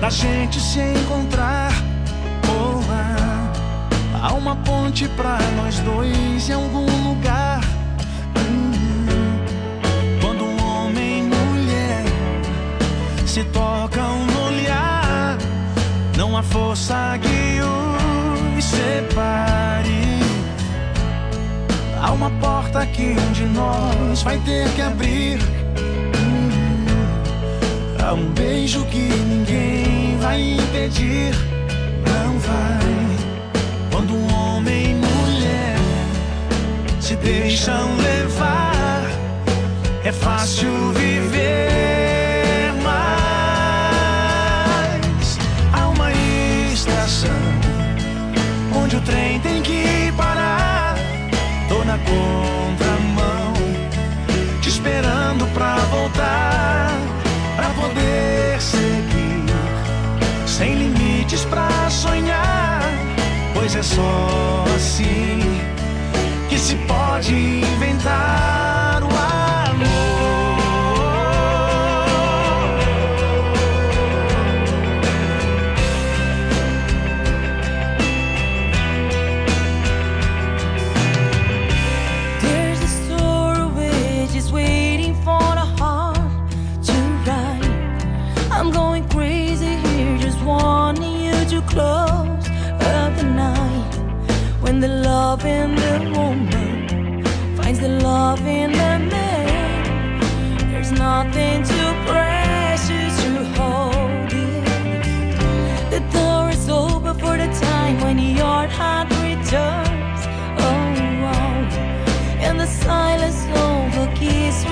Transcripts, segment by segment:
da gente se encontrar. Ah, há uma ponte pra nós dois em algum lugar. Hum, quando um homem e mulher se tocam no olhar, não há força que os separe. Há uma porta que um de nós vai ter que abrir. Hum, há um beijo que vai impedir. Não vai. Quando um homem e mulher se deixam levar, é fácil viver. Limites pra sonhar, pois é só assim que se pode inventar close of the night. When the love in the woman finds the love in the man, there's nothing too precious to hold it. The door is open for the time when your heart returns. Oh, wow. And the silence a kiss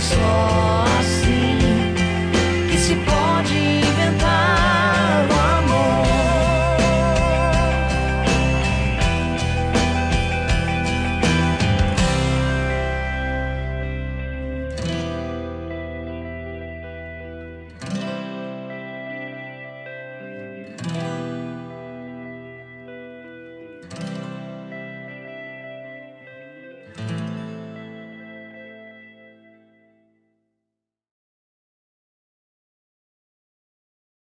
só assim. Que se pode